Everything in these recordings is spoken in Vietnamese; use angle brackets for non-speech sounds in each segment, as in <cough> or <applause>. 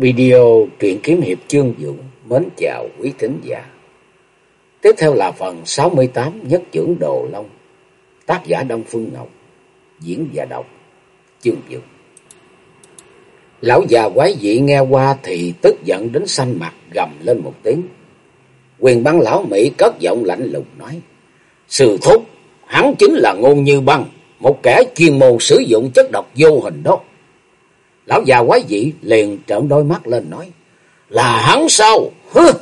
Video truyện kiếm hiệp chương dụng mến chào quý thính giả. Tiếp theo là phần 68 Nhất trưởng Đồ Long. Tác giả Đông Phương Ngọc. Diễn và đọc chương dụng. Lão già quái dị nghe qua thì tức giận đến xanh mặt gầm lên một tiếng. Quyền băng lão Mỹ cất giọng lạnh lùng nói. Sư thúc, hắn chính là ngôn như băng, một kẻ chuyên môn sử dụng chất độc vô hình đó. Lão già quái dị liền trợn đôi mắt lên nói. Là hắn sao? Hứ!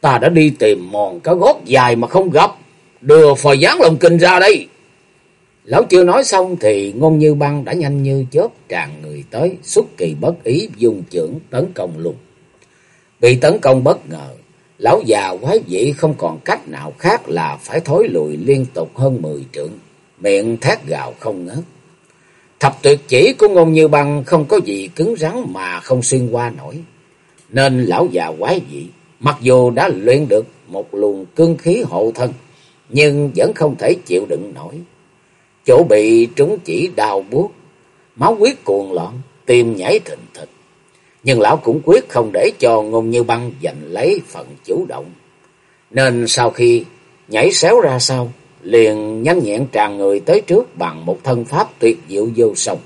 Ta đã đi tìm mòn cá gót dài mà không gặp. Đưa phò gián lồng kinh ra đây. Lão chưa nói xong thì ngôn như băng đã nhanh như chớp tràn người tới. Xuất kỳ bất ý dùng trưởng tấn công luôn. Bị tấn công bất ngờ. Lão già quái dị không còn cách nào khác là phải thối lùi liên tục hơn mười trượng. Miệng thét gào không ngớt. Thập tuyệt chỉ của ngôn như băng không có gì cứng rắn mà không xuyên qua nổi. Nên lão già quái dị, mặc dù đã luyện được một luồng cương khí hộ thân, nhưng vẫn không thể chịu đựng nổi. Chỗ bị trúng chỉ đau buốt, máu huyết cuồn loạn, tim nhảy thình thịch. Nhưng lão cũng quyết không để cho ngôn như băng giành lấy phần chủ động. Nên sau khi nhảy xéo ra sau, liền nhanh nhẹn tràn người tới trước bằng một thân pháp tuyệt diệu vô song.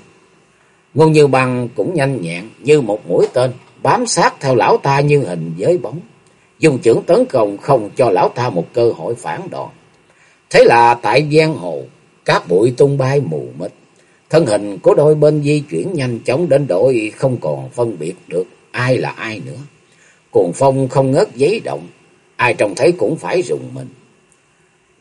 Ngôn Như Băng cũng nhanh nhẹn như một mũi tên, bám sát theo lão ta như hình với bóng, dùng chưởng tấn công không cho lão ta một cơ hội phản đòn. Thế là tại giang hồ, các bụi tung bay mù mịt, thân hình của đôi bên di chuyển nhanh chóng đến đội không còn phân biệt được ai là ai nữa. Cuồng phong không ngớt giấy động, ai trông thấy cũng phải rùng mình.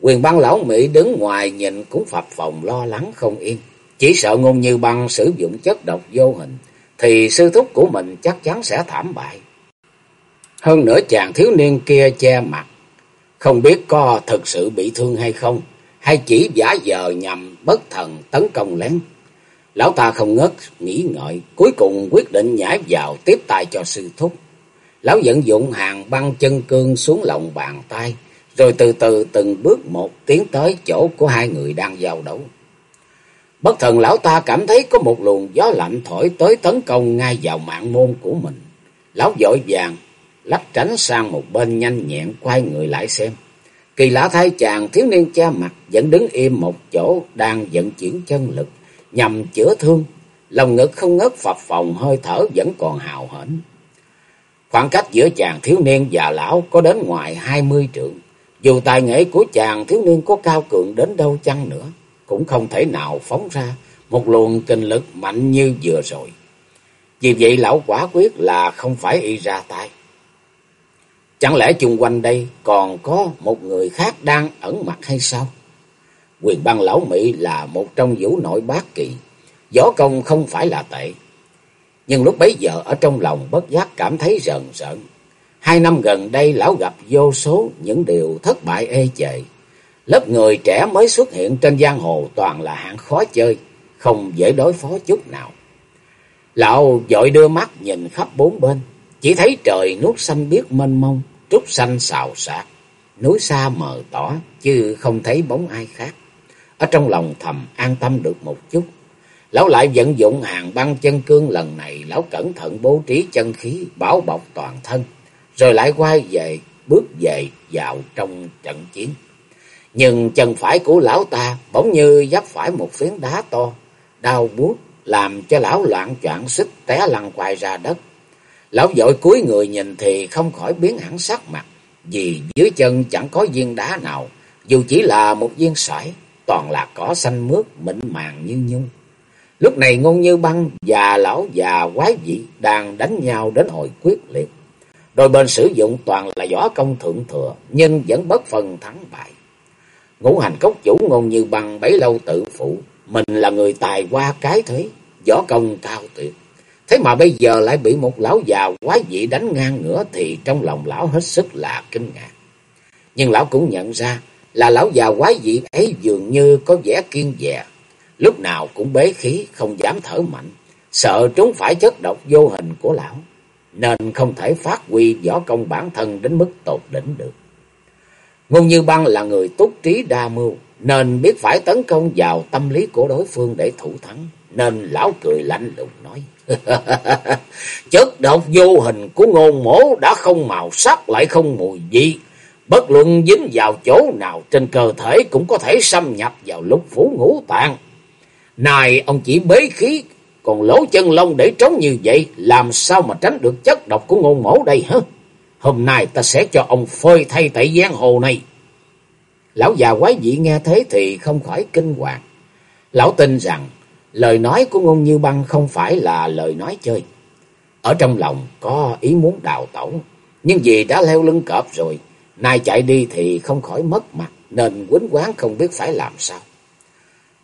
Quyền băng lão Mỹ đứng ngoài nhìn cũng phập phòng lo lắng không yên. Chỉ sợ ngôn như băng sử dụng chất độc vô hình, thì sư thúc của mình chắc chắn sẽ thảm bại. Hơn nữa chàng thiếu niên kia che mặt, không biết có thực sự bị thương hay không, hay chỉ giả vờ nhằm bất thần tấn công lén. Lão ta không ngớt nghĩ ngợi, cuối cùng quyết định nhảy vào tiếp tay cho sư thúc. Lão vận dụng hàng băng chân cương xuống lòng bàn tay, rồi từ từ từng bước một tiến tới chỗ của hai người đang giao đấu. Bất thần lão ta cảm thấy có một luồng gió lạnh thổi tới tấn công ngay vào mạng môn của mình. Lão vội vàng, lách tránh sang một bên nhanh nhẹn quay người lại xem. Kỳ lạ thay chàng thiếu niên cha mặt vẫn đứng im một chỗ đang vận chuyển chân lực nhằm chữa thương. Lòng ngực không ngớt phập phòng hơi thở vẫn còn hào hển. Khoảng cách giữa chàng thiếu niên và lão có đến ngoài hai mươi trượng. Dù tài nghệ của chàng thiếu niên có cao cường đến đâu chăng nữa, cũng không thể nào phóng ra một luồng kinh lực mạnh như vừa rồi. Vì vậy lão quả quyết là không phải y ra tay. Chẳng lẽ chung quanh đây còn có một người khác đang ẩn mặt hay sao? Quyền băng lão Mỹ là một trong vũ nội bát kỳ, võ công không phải là tệ. Nhưng lúc bấy giờ ở trong lòng bất giác cảm thấy rợn rợn. Hai năm gần đây lão gặp vô số những điều thất bại ê chề. Lớp người trẻ mới xuất hiện trên giang hồ toàn là hạng khó chơi, không dễ đối phó chút nào. Lão dội đưa mắt nhìn khắp bốn bên, chỉ thấy trời nuốt xanh biếc mênh mông, trúc xanh xào xạc, núi xa mờ tỏ, chứ không thấy bóng ai khác. Ở trong lòng thầm an tâm được một chút. Lão lại vận dụng hàng băng chân cương lần này, lão cẩn thận bố trí chân khí, bảo bọc toàn thân rồi lại quay về, bước về vào trong trận chiến. Nhưng chân phải của lão ta bỗng như giáp phải một phiến đá to, đau buốt làm cho lão loạn choạng xích té lăn quay ra đất. Lão vội cúi người nhìn thì không khỏi biến hẳn sắc mặt, vì dưới chân chẳng có viên đá nào, dù chỉ là một viên sỏi, toàn là cỏ xanh mướt mịn màng như nhung. Lúc này ngôn như băng và lão già quái dị đang đánh nhau đến hồi quyết liệt. Đôi bên sử dụng toàn là võ công thượng thừa, nhưng vẫn bất phần thắng bại. Ngũ hành cốc chủ ngôn như bằng bấy lâu tự phụ, mình là người tài qua cái thế, võ công cao tuyệt. Thế mà bây giờ lại bị một lão già quái dị đánh ngang nữa thì trong lòng lão hết sức là kinh ngạc. Nhưng lão cũng nhận ra là lão già quái dị ấy dường như có vẻ kiên dè, lúc nào cũng bế khí không dám thở mạnh, sợ trúng phải chất độc vô hình của lão nên không thể phát huy võ công bản thân đến mức tột đỉnh được. Ngôn Như Băng là người túc trí đa mưu, nên biết phải tấn công vào tâm lý của đối phương để thủ thắng, nên lão cười lạnh lùng nói: <laughs> Chất độc vô hình của ngôn mổ đã không màu sắc lại không mùi vị. Bất luận dính vào chỗ nào trên cơ thể cũng có thể xâm nhập vào lục phủ ngũ tạng. Này ông chỉ bế khí, còn lỗ chân lông để trống như vậy, làm sao mà tránh được chất độc của ngôn mổ đây hả? Hôm nay ta sẽ cho ông phơi thay tại giang hồ này. Lão già quái dị nghe thế thì không khỏi kinh hoàng. Lão tin rằng lời nói của ngôn như băng không phải là lời nói chơi. Ở trong lòng có ý muốn đào tẩu, nhưng vì đã leo lưng cọp rồi, nay chạy đi thì không khỏi mất mặt, nên quýnh quán không biết phải làm sao.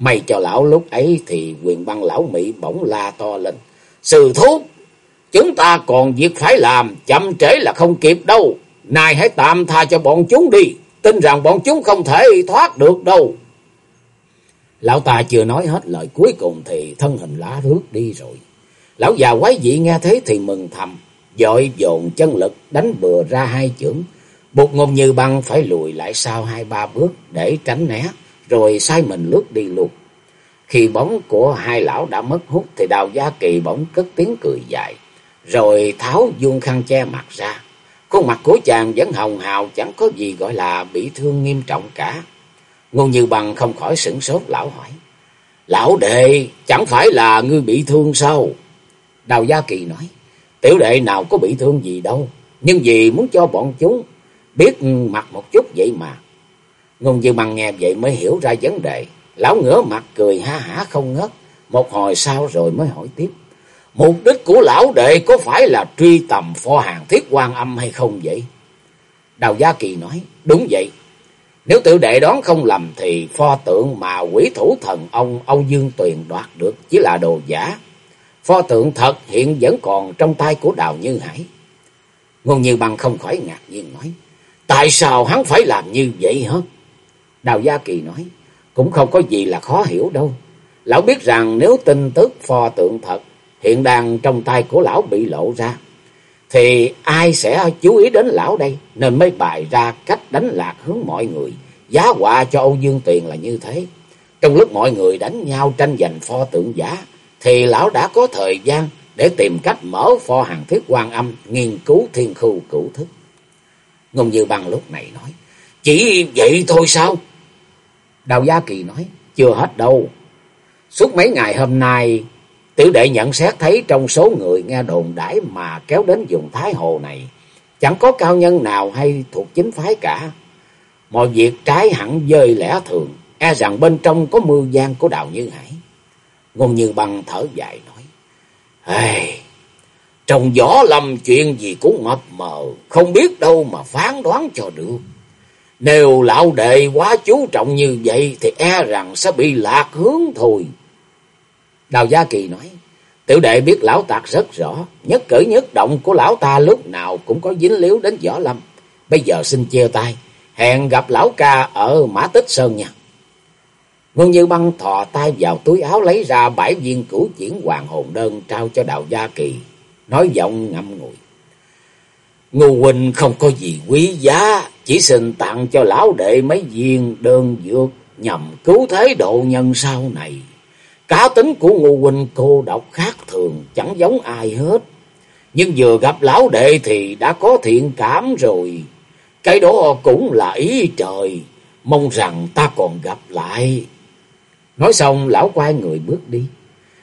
May cho lão lúc ấy thì quyền băng lão Mỹ bỗng la to lên. Sư thúc, chúng ta còn việc phải làm, chậm trễ là không kịp đâu. Này hãy tạm tha cho bọn chúng đi, tin rằng bọn chúng không thể thoát được đâu. Lão ta chưa nói hết lời cuối cùng thì thân hình lá rước đi rồi. Lão già quái dị nghe thế thì mừng thầm, dội dồn chân lực đánh bừa ra hai chưởng, Bột ngôn như băng phải lùi lại sau hai ba bước để tránh né, rồi sai mình lướt đi luôn. Khi bóng của hai lão đã mất hút thì đào gia kỳ bỗng cất tiếng cười dài, rồi tháo dung khăn che mặt ra. Khuôn mặt của chàng vẫn hồng hào chẳng có gì gọi là bị thương nghiêm trọng cả. ngô Như Bằng không khỏi sửng sốt lão hỏi. Lão đệ, chẳng phải là ngươi bị thương sao? Đào Gia Kỳ nói. Tiểu đệ nào có bị thương gì đâu. Nhưng vì muốn cho bọn chúng biết mặt một chút vậy mà. Ngôn Như Bằng nghe vậy mới hiểu ra vấn đề. Lão ngửa mặt cười ha hả không ngớt. Một hồi sau rồi mới hỏi tiếp. Mục đích của lão đệ có phải là truy tầm pho hàng thiết quan âm hay không vậy? Đào Gia Kỳ nói. Đúng vậy. Nếu tự đệ đoán không lầm thì pho tượng mà quỷ thủ thần ông Âu Dương Tuyền đoạt được chỉ là đồ giả. Pho tượng thật hiện vẫn còn trong tay của Đào Như Hải. Ngôn Như Bằng không khỏi ngạc nhiên nói. Tại sao hắn phải làm như vậy hả? Đào Gia Kỳ nói. Cũng không có gì là khó hiểu đâu. Lão biết rằng nếu tin tức pho tượng thật hiện đang trong tay của lão bị lộ ra. Thì ai sẽ chú ý đến lão đây nên mới bày ra cách đánh lạc hướng mọi người. Giá họa cho Âu Dương Tuyền là như thế. Trong lúc mọi người đánh nhau tranh giành pho tượng giả thì lão đã có thời gian để tìm cách mở pho hàng thiết quan âm nghiên cứu thiên khu cửu thức. Ngôn Như Băng lúc này nói, chỉ vậy thôi sao? Đào Gia Kỳ nói, chưa hết đâu. Suốt mấy ngày hôm nay, tiểu đệ nhận xét thấy trong số người nghe đồn đãi mà kéo đến vùng Thái Hồ này, chẳng có cao nhân nào hay thuộc chính phái cả. Mọi việc trái hẳn dơi lẽ thường, e rằng bên trong có mưu gian của Đào Như Hải. Ngôn Như Băng thở dài nói, Hey, trong gió lầm chuyện gì cũng mập mờ, không biết đâu mà phán đoán cho được. Nếu lão đệ quá chú trọng như vậy thì e rằng sẽ bị lạc hướng thôi. Đào Gia Kỳ nói, tiểu đệ biết lão tạc rất rõ, nhất cử nhất động của lão ta lúc nào cũng có dính líu đến võ lâm. Bây giờ xin chia tay, hẹn gặp lão ca ở Mã Tích Sơn nha. Ngôn Như Băng thò tay vào túi áo lấy ra bảy viên cửu chuyển hoàng hồn đơn trao cho Đào Gia Kỳ, nói giọng ngậm ngùi. Ngô huynh không có gì quý giá, chỉ xin tặng cho lão đệ mấy viên đơn dược nhằm cứu thế độ nhân sau này. Cá tính của Ngô huynh cô độc khác thường, chẳng giống ai hết. Nhưng vừa gặp lão đệ thì đã có thiện cảm rồi. Cái đó cũng là ý trời, mong rằng ta còn gặp lại. Nói xong lão quay người bước đi.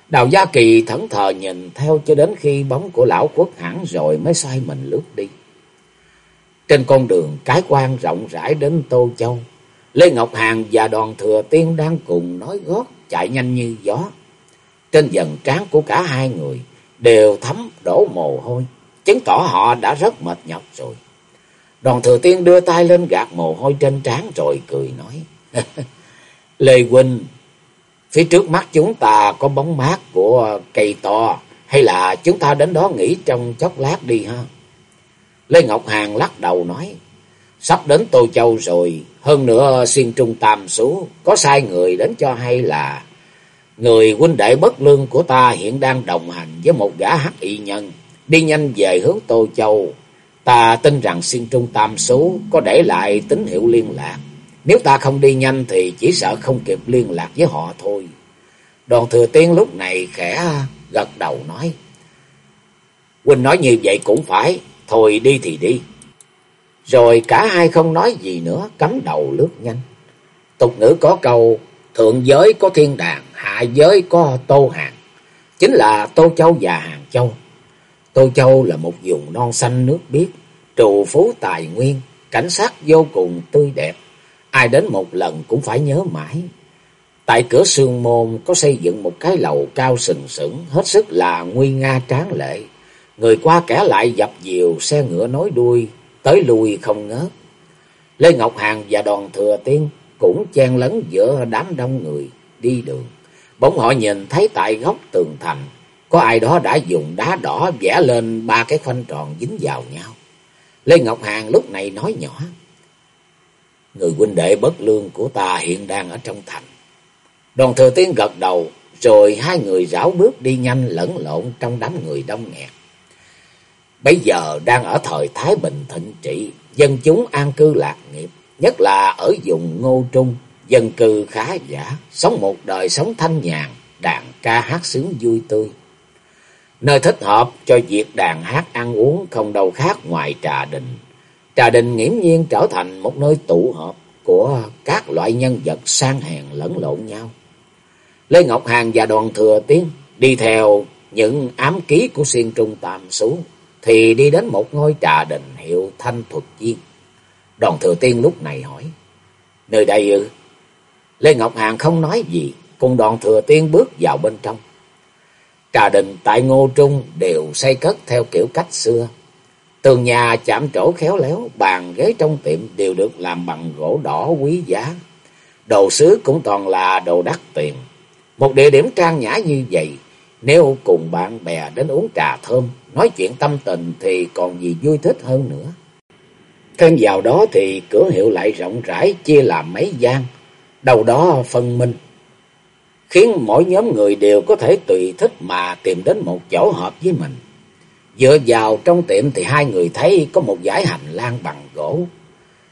Đào Gia Kỳ thẫn thờ nhìn theo cho đến khi bóng của lão khuất hẳn rồi mới xoay mình lướt đi. Trên con đường cái quan rộng rãi đến Tô Châu, Lê Ngọc hàng và đoàn thừa tiên đang cùng nói gót chạy nhanh như gió. Trên dần trán của cả hai người đều thấm đổ mồ hôi, chứng tỏ họ đã rất mệt nhọc rồi. Đoàn thừa tiên đưa tay lên gạt mồ hôi trên trán rồi cười nói. <laughs> Lê Huynh, phía trước mắt chúng ta có bóng mát của cây to, hay là chúng ta đến đó nghỉ trong chốc lát đi ha? Lê Ngọc hàng lắc đầu nói, sắp đến Tô Châu rồi, hơn nữa xin trung tam số, có sai người đến cho hay là người huynh đệ bất lương của ta hiện đang đồng hành với một gã hắc y nhân, đi nhanh về hướng Tô Châu. Ta tin rằng xin trung tam số có để lại tín hiệu liên lạc. Nếu ta không đi nhanh thì chỉ sợ không kịp liên lạc với họ thôi. Đoàn thừa tiên lúc này khẽ gật đầu nói. Huynh nói như vậy cũng phải, thôi đi thì đi. Rồi cả hai không nói gì nữa, cắm đầu lướt nhanh. Tục ngữ có câu, thượng giới có thiên đàng, hạ giới có tô hàng. Chính là Tô Châu và Hàng Châu. Tô Châu là một vùng non xanh nước biếc, trù phú tài nguyên, cảnh sát vô cùng tươi đẹp. Ai đến một lần cũng phải nhớ mãi. Tại cửa sương môn có xây dựng một cái lầu cao sừng sững, hết sức là nguy nga tráng lệ. Người qua kẻ lại dập dìu, xe ngựa nối đuôi, tới lui không ngớt. Lê Ngọc Hàn và đoàn thừa tiên cũng chen lấn giữa đám đông người đi đường. Bỗng họ nhìn thấy tại góc tường thành, có ai đó đã dùng đá đỏ vẽ lên ba cái khoanh tròn dính vào nhau. Lê Ngọc Hàn lúc này nói nhỏ, Người huynh đệ bất lương của ta hiện đang ở trong thành. Đoàn thừa tiên gật đầu, rồi hai người rảo bước đi nhanh lẫn lộn trong đám người đông nghẹt. Bây giờ đang ở thời Thái Bình thịnh trị, dân chúng an cư lạc nghiệp, nhất là ở vùng Ngô Trung, dân cư khá giả, sống một đời sống thanh nhàn, đàn ca hát sướng vui tươi. Nơi thích hợp cho việc đàn hát ăn uống không đâu khác ngoài trà đình. Trà đình nghiễm nhiên trở thành một nơi tụ họp của các loại nhân vật sang hèn lẫn lộn nhau. Lê Ngọc hàng và đoàn thừa tiến đi theo những ám ký của xuyên trung tạm xuống, thì đi đến một ngôi trà đình hiệu Thanh Thuật Viên. Đoàn thừa tiên lúc này hỏi, nơi đây ư? Lê Ngọc Hàn không nói gì, cùng đoàn thừa tiên bước vào bên trong. Trà đình tại Ngô Trung đều xây cất theo kiểu cách xưa. Tường nhà chạm trổ khéo léo, bàn ghế trong tiệm đều được làm bằng gỗ đỏ quý giá. Đồ sứ cũng toàn là đồ đắt tiền. Một địa điểm trang nhã như vậy, nếu cùng bạn bè đến uống trà thơm, nói chuyện tâm tình thì còn gì vui thích hơn nữa. Thêm vào đó thì cửa hiệu lại rộng rãi chia làm mấy gian, đầu đó phân minh, khiến mỗi nhóm người đều có thể tùy thích mà tìm đến một chỗ hợp với mình. Dựa vào trong tiệm thì hai người thấy có một dãy hành lang bằng gỗ.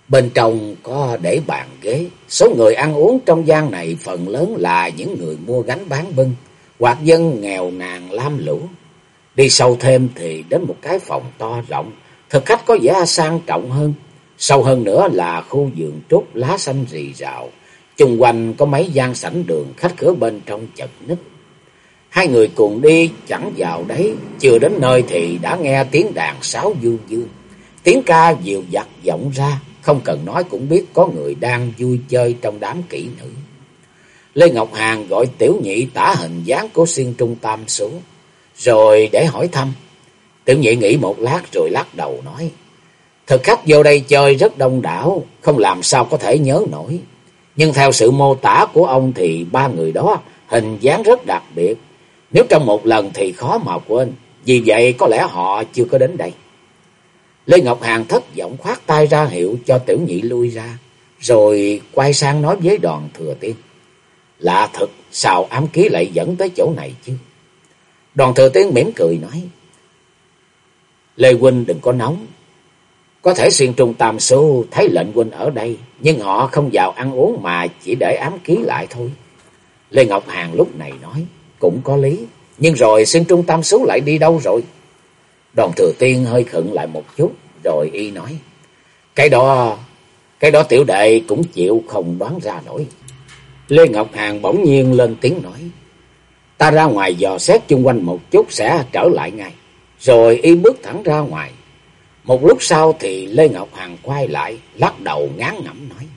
Bên trong có để bàn ghế. Số người ăn uống trong gian này phần lớn là những người mua gánh bán bưng, hoặc dân nghèo nàn lam lũ. Đi sâu thêm thì đến một cái phòng to rộng, thực khách có vẻ sang trọng hơn. Sâu hơn nữa là khu vườn trúc lá xanh rì rào, chung quanh có mấy gian sảnh đường, khách cửa bên trong chật ních. Hai người cùng đi chẳng vào đấy, chưa đến nơi thì đã nghe tiếng đàn sáo du dương. Tiếng ca dịu dặt vọng ra, không cần nói cũng biết có người đang vui chơi trong đám kỹ nữ. Lê Ngọc Hàn gọi tiểu nhị tả hình dáng của xuyên trung tam xuống, rồi để hỏi thăm. Tiểu nhị nghĩ một lát rồi lắc đầu nói, Thực khách vô đây chơi rất đông đảo, không làm sao có thể nhớ nổi. Nhưng theo sự mô tả của ông thì ba người đó hình dáng rất đặc biệt. Nếu trong một lần thì khó mà quên, vì vậy có lẽ họ chưa có đến đây. Lê Ngọc Hàn thất vọng khoát tay ra hiệu cho tiểu nhị lui ra, rồi quay sang nói với đoàn thừa tiên. Lạ thật, sao ám ký lại dẫn tới chỗ này chứ? Đoàn thừa tiên mỉm cười nói. Lê Huynh đừng có nóng. Có thể xuyên trung tam số thấy lệnh huynh ở đây, nhưng họ không vào ăn uống mà chỉ để ám ký lại thôi. Lê Ngọc Hàng lúc này nói, cũng có lý, nhưng rồi xuyên trung tam số lại đi đâu rồi? Đoàn thừa tiên hơi khựng lại một chút, rồi y nói, cái đó, cái đó tiểu đệ cũng chịu không đoán ra nổi. Lê Ngọc Hàn bỗng nhiên lên tiếng nói. Ta ra ngoài dò xét chung quanh một chút sẽ trở lại ngay. Rồi y bước thẳng ra ngoài. Một lúc sau thì Lê Ngọc Hàn quay lại, lắc đầu ngán ngẩm nói.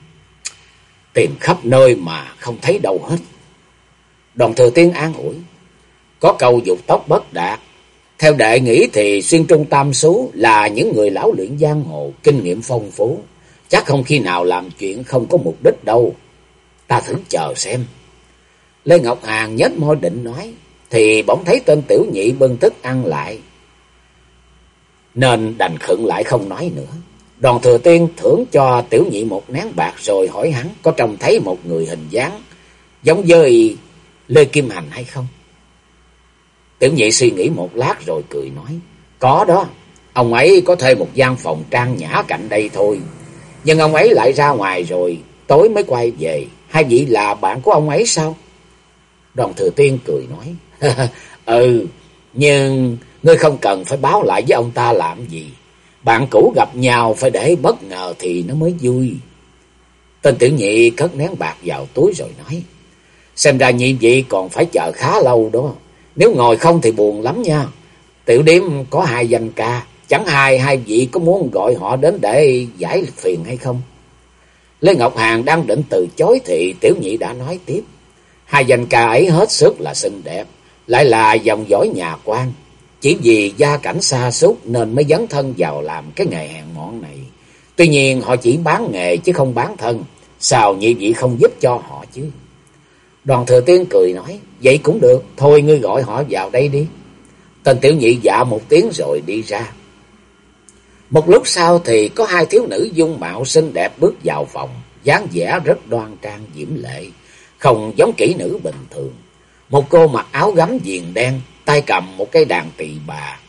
Tìm khắp nơi mà không thấy đâu hết. Đoàn thừa tiên an ủi. Có câu dục tóc bất đạt. Theo đệ nghĩ thì xuyên trung tam số là những người lão luyện giang hồ, kinh nghiệm phong phú. Chắc không khi nào làm chuyện không có mục đích đâu. Ta thử chờ xem. Lê Ngọc Hàng nhếch môi định nói. Thì bỗng thấy tên tiểu nhị bưng thức ăn lại. Nên đành khựng lại không nói nữa. Đoàn thừa tiên thưởng cho tiểu nhị một nén bạc rồi hỏi hắn có trông thấy một người hình dáng giống với Lê Kim Hành hay không? Tiểu nhị suy nghĩ một lát rồi cười nói. Có đó, ông ấy có thuê một gian phòng trang nhã cạnh đây thôi. Nhưng ông ấy lại ra ngoài rồi, tối mới quay về. Hai vị là bạn của ông ấy sao? Đoàn thừa tiên cười nói. <laughs> ừ, nhưng Ngươi không cần phải báo lại với ông ta làm gì. Bạn cũ gặp nhau phải để bất ngờ thì nó mới vui. Tên tiểu nhị cất nén bạc vào túi rồi nói. Xem ra nhị vị còn phải chờ khá lâu đó. Nếu ngồi không thì buồn lắm nha. Tiểu điếm có hai danh ca. Chẳng hai hai vị có muốn gọi họ đến để giải phiền hay không? Lê Ngọc Hàng đang định từ chối thì tiểu nhị đã nói tiếp. Hai danh ca ấy hết sức là xinh đẹp. Lại là dòng dõi nhà quan. Chỉ vì gia cảnh xa xúc nên mới dấn thân vào làm cái nghề hẹn mọn này. Tuy nhiên họ chỉ bán nghề chứ không bán thân. Sao nhị vị không giúp cho họ chứ? Đoàn thừa tiên cười nói. Vậy cũng được. Thôi ngươi gọi họ vào đây đi. Tên tiểu nhị dạ một tiếng rồi đi ra. Một lúc sau thì có hai thiếu nữ dung mạo xinh đẹp bước vào phòng. dáng vẻ rất đoan trang diễm lệ. Không giống kỹ nữ bình thường. Một cô mặc áo gấm viền đen, tay cầm một cái đàn tỳ bà.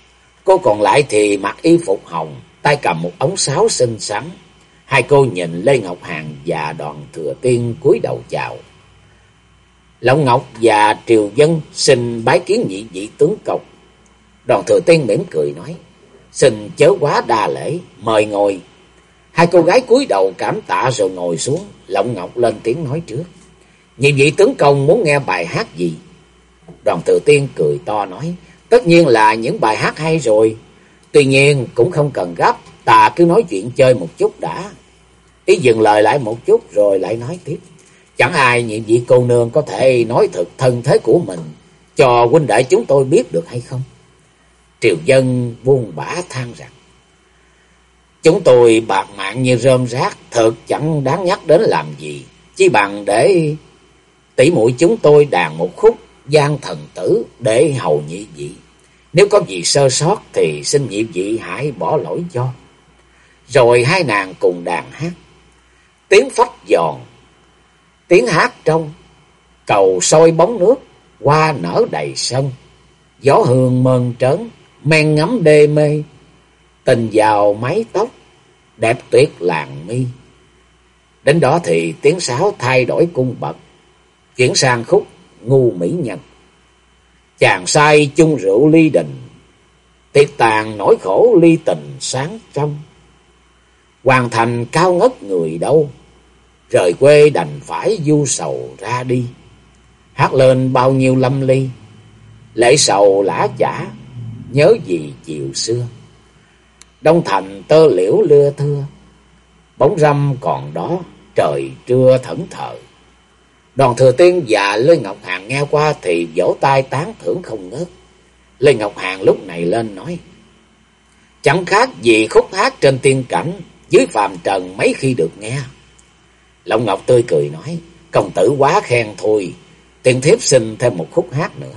Cô còn lại thì mặc y phục hồng, tay cầm một ống sáo xinh xắn. Hai cô nhìn Lê Ngọc Hàn và đoàn thừa tiên cúi đầu chào. Lộng Ngọc và Triều Dân xin bái kiến nhị vị tướng cộc. Đoàn thừa tiên mỉm cười nói, xin chớ quá đa lễ, mời ngồi. Hai cô gái cúi đầu cảm tạ rồi ngồi xuống, Lộng Ngọc lên tiếng nói trước. Nhị vị tướng công muốn nghe bài hát gì? Đoàn tự tiên cười to nói, tất nhiên là những bài hát hay rồi. Tuy nhiên cũng không cần gấp, ta cứ nói chuyện chơi một chút đã. Ý dừng lời lại một chút rồi lại nói tiếp. Chẳng ai nhiệm vị cô nương có thể nói thật thân thế của mình cho huynh đệ chúng tôi biết được hay không? Triều dân buông bã than rằng. Chúng tôi bạc mạng như rơm rác, thật chẳng đáng nhắc đến làm gì. Chỉ bằng để tỷ muội chúng tôi đàn một khúc gian thần tử để hầu nhị vị. Nếu có gì sơ sót thì xin nhị vị hãy bỏ lỗi cho. Rồi hai nàng cùng đàn hát. Tiếng phách giòn, tiếng hát trong, cầu soi bóng nước, hoa nở đầy sân. Gió hương mơn trớn, men ngắm đê mê, tình vào mái tóc, đẹp tuyệt làng mi. Đến đó thì tiếng sáo thay đổi cung bậc, chuyển sang khúc ngu mỹ nhân. Chàng say chung rượu ly đình, tiệc tàn nỗi khổ ly tình sáng trong. Hoàn thành cao ngất người đâu, rời quê đành phải du sầu ra đi. Hát lên bao nhiêu lâm ly, lệ sầu lã chả, nhớ gì chiều xưa. Đông thành tơ liễu lưa thưa, bóng râm còn đó, trời trưa thẫn thờ. Đoàn thừa tiên và Lê Ngọc Hàng nghe qua thì vỗ tay tán thưởng không ngớt. Lê Ngọc Hàng lúc này lên nói. Chẳng khác gì khúc hát trên tiên cảnh, dưới phàm trần mấy khi được nghe. Long Ngọc tươi cười nói, công tử quá khen thôi, tiền thiếp xin thêm một khúc hát nữa.